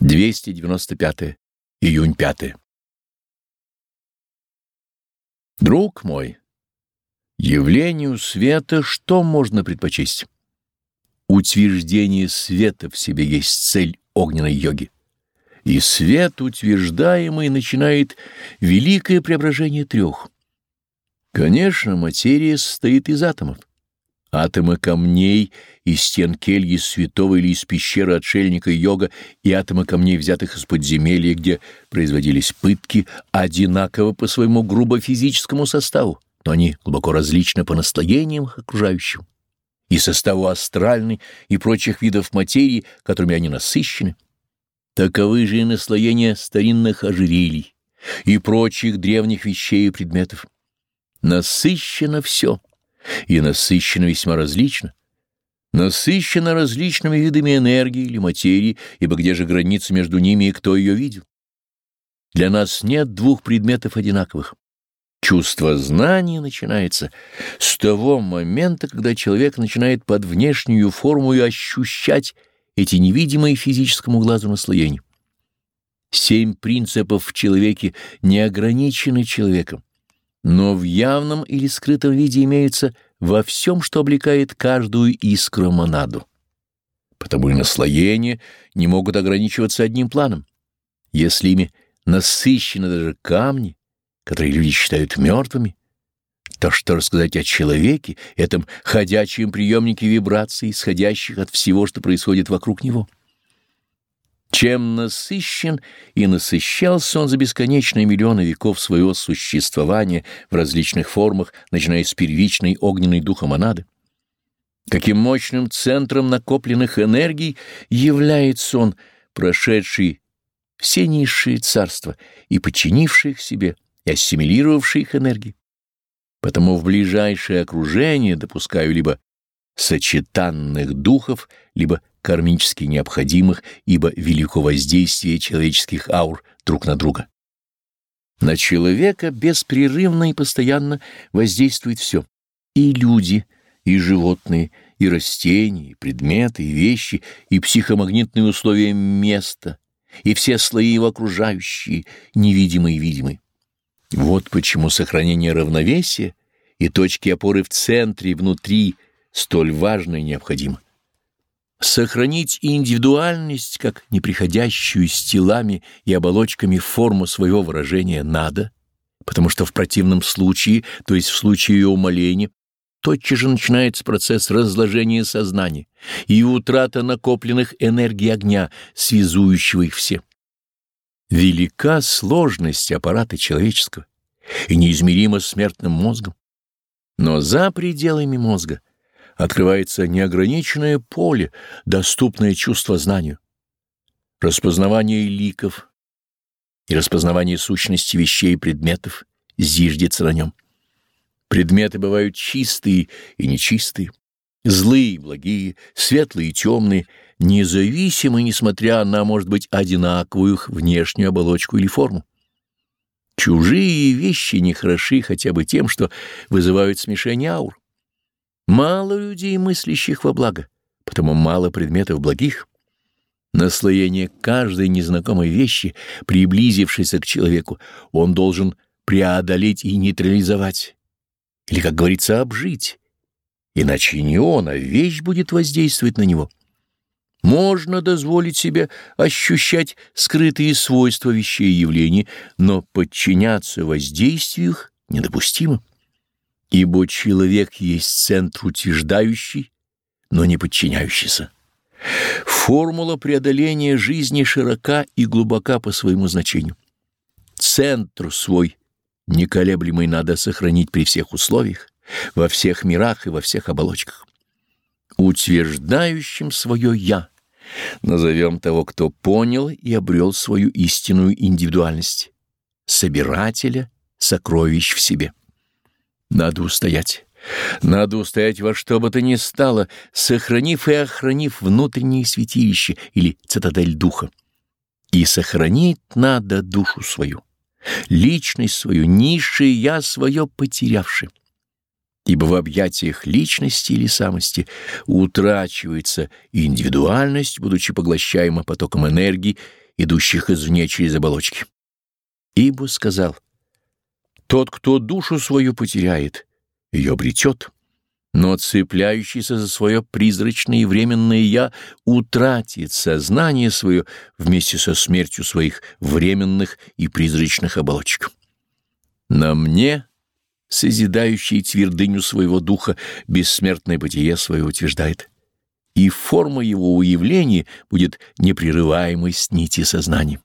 295. Июнь 5. Друг мой, явлению света что можно предпочесть? Утверждение света в себе есть цель огненной йоги. И свет, утверждаемый, начинает великое преображение трех. Конечно, материя состоит из атомов. Атомы камней из стен кельи святого или из пещеры отшельника йога и атомы камней, взятых из подземелья, где производились пытки, одинаково по своему грубо физическому составу, но они глубоко различны по наслоениям окружающим и составу астральной и прочих видов материи, которыми они насыщены. Таковы же и наслоения старинных ожерелий и прочих древних вещей и предметов. Насыщено все — и насыщена весьма различно. Насыщена различными видами энергии или материи, ибо где же граница между ними и кто ее видел? Для нас нет двух предметов одинаковых. Чувство знания начинается с того момента, когда человек начинает под внешнюю форму и ощущать эти невидимые физическому глазу наслоения. Семь принципов в человеке не ограничены человеком но в явном или скрытом виде имеются во всем, что облекает каждую искру монаду. Потому и наслоения не могут ограничиваться одним планом. Если ими насыщены даже камни, которые люди считают мертвыми, то что рассказать о человеке, этом ходячем приемнике вибраций, исходящих от всего, что происходит вокруг него? Чем насыщен и насыщался он за бесконечные миллионы веков своего существования в различных формах, начиная с первичной огненной духа монады? Каким мощным центром накопленных энергий является он, прошедший все низшие царства и подчинивший их себе, и ассимилировавший их энергии? Потому в ближайшее окружение допускаю либо сочетанных духов, либо кармически необходимых, ибо велико воздействие человеческих аур друг на друга. На человека беспрерывно и постоянно воздействует все — и люди, и животные, и растения, и предметы, и вещи, и психомагнитные условия места, и все слои его окружающие, невидимые и видимые. Вот почему сохранение равновесия и точки опоры в центре, внутри, столь важно и необходимо. Сохранить индивидуальность как неприходящую с телами и оболочками форму своего выражения надо, потому что в противном случае, то есть в случае ее умоления, тотчас же начинается процесс разложения сознания и утрата накопленных энергий огня, связующего их все. Велика сложность аппарата человеческого и неизмеримо смертным мозгом. Но за пределами мозга — открывается неограниченное поле, доступное чувство знанию. Распознавание ликов и распознавание сущности вещей и предметов зиждется на нем. Предметы бывают чистые и нечистые, злые и благие, светлые и темные, независимые, несмотря на, может быть, одинаковую их внешнюю оболочку или форму. Чужие вещи не хороши хотя бы тем, что вызывают смешение аур. Мало людей, мыслящих во благо, потому мало предметов благих. Наслоение каждой незнакомой вещи, приблизившейся к человеку, он должен преодолеть и нейтрализовать, или, как говорится, обжить. Иначе не он, а вещь будет воздействовать на него. Можно дозволить себе ощущать скрытые свойства вещей и явлений, но подчиняться воздействию их недопустимо ибо человек есть центр утверждающий, но не подчиняющийся. Формула преодоления жизни широка и глубока по своему значению. Центр свой неколеблемый надо сохранить при всех условиях, во всех мирах и во всех оболочках. Утверждающим свое «я» назовем того, кто понял и обрел свою истинную индивидуальность, собирателя сокровищ в себе. Надо устоять. Надо устоять во что бы то ни стало, сохранив и охранив внутреннее святилище или цитадель духа. И сохранить надо душу свою, личность свою, низшее «я» свое потерявши. Ибо в объятиях личности или самости утрачивается индивидуальность, будучи поглощаема потоком энергии идущих извне через оболочки. Ибо сказал, «Тот, кто душу свою потеряет, ее обретет» но цепляющийся за свое призрачное и временное «я» утратит сознание свое вместе со смертью своих временных и призрачных оболочек. На мне, созидающий твердыню своего духа, бессмертное бытие свое утверждает, и форма его уявления будет непрерываемой с нити сознания.